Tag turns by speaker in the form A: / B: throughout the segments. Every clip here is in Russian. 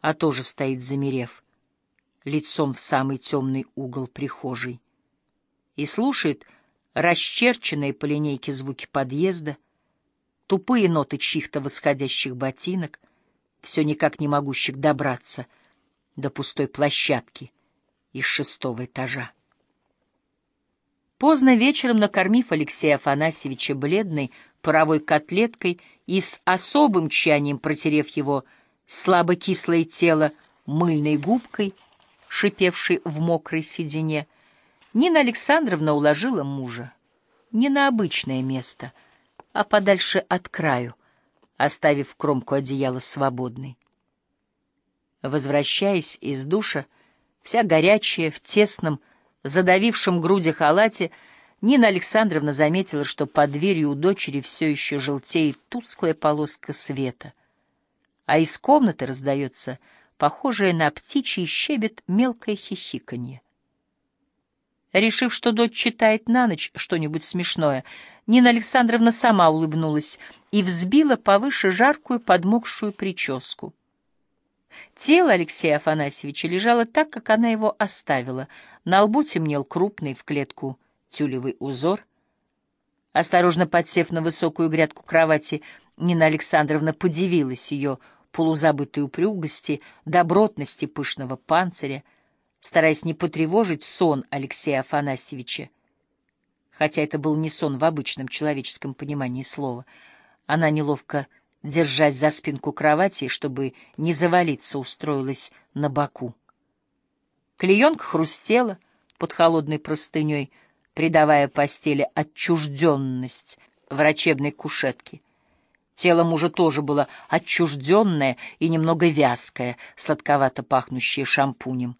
A: а тоже стоит замерев, лицом в самый темный угол прихожей, и слушает расчерченные по линейке звуки подъезда, тупые ноты чьих-то восходящих ботинок, все никак не могущих добраться до пустой площадки из шестого этажа. Поздно вечером, накормив Алексея Афанасьевича бледной паровой котлеткой и с особым тщанием протерев его слабо кислое тело мыльной губкой, шипевшей в мокрой седине, Нина Александровна уложила мужа не на обычное место, а подальше от краю, оставив кромку одеяла свободной. Возвращаясь из душа, вся горячая, в тесном, задавившем груди халате, Нина Александровна заметила, что под дверью у дочери все еще желтеет тусклая полоска света, а из комнаты раздается похожее на птичий щебет мелкое хихиканье. Решив, что дочь читает на ночь что-нибудь смешное, Нина Александровна сама улыбнулась и взбила повыше жаркую подмокшую прическу. Тело Алексея Афанасьевича лежало так, как она его оставила. На лбу темнел крупный в клетку тюлевый узор. Осторожно подсев на высокую грядку кровати, Нина Александровна подивилась ее полузабытой упругости, добротности пышного панциря, стараясь не потревожить сон Алексея Афанасьевича. Хотя это был не сон в обычном человеческом понимании слова. Она неловко держась за спинку кровати, чтобы не завалиться, устроилась на боку. Клеенка хрустела под холодной простыней, придавая постели отчужденность врачебной кушетки. Тело мужа тоже было отчужденное и немного вязкое, сладковато пахнущее шампунем.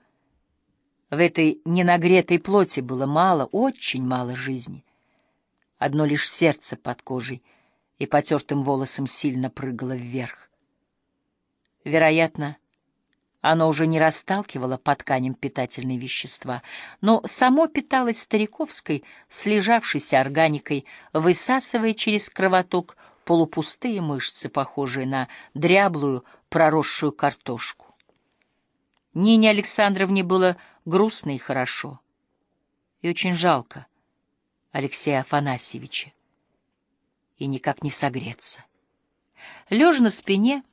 A: В этой ненагретой плоти было мало, очень мало жизни. Одно лишь сердце под кожей — и потертым волосом сильно прыгало вверх. Вероятно, оно уже не расталкивало по тканям питательные вещества, но само питалось стариковской, слежавшейся органикой, высасывая через кровоток полупустые мышцы, похожие на дряблую проросшую картошку. Нине Александровне было грустно и хорошо, и очень жалко Алексея Афанасьевича и никак не согреться. Лежа на спине,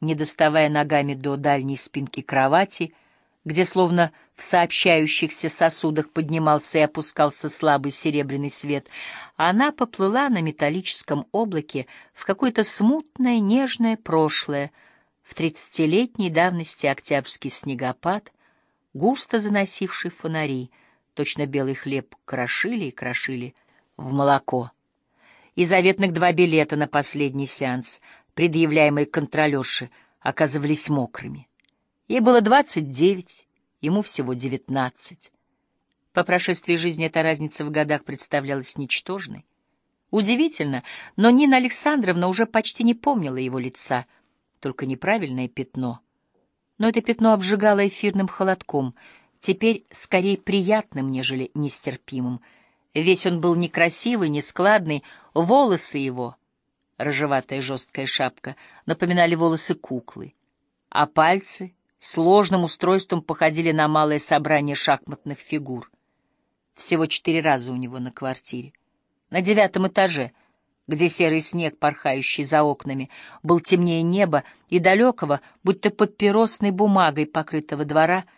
A: не доставая ногами до дальней спинки кровати, где словно в сообщающихся сосудах поднимался и опускался слабый серебряный свет, она поплыла на металлическом облаке в какое-то смутное, нежное прошлое, в тридцатилетней давности октябрьский снегопад, густо заносивший фонари, точно белый хлеб крошили и крошили в молоко и заветных два билета на последний сеанс, предъявляемые контролерши, оказывались мокрыми. Ей было двадцать девять, ему всего девятнадцать. По прошествии жизни эта разница в годах представлялась ничтожной. Удивительно, но Нина Александровна уже почти не помнила его лица, только неправильное пятно. Но это пятно обжигало эфирным холодком, теперь скорее приятным, нежели нестерпимым — Весь он был некрасивый, нескладный, волосы его, рыжеватая жесткая шапка, напоминали волосы куклы, а пальцы сложным устройством походили на малое собрание шахматных фигур. Всего четыре раза у него на квартире. На девятом этаже, где серый снег, порхающий за окнами, был темнее неба и далекого, будто папиросной бумагой покрытого двора,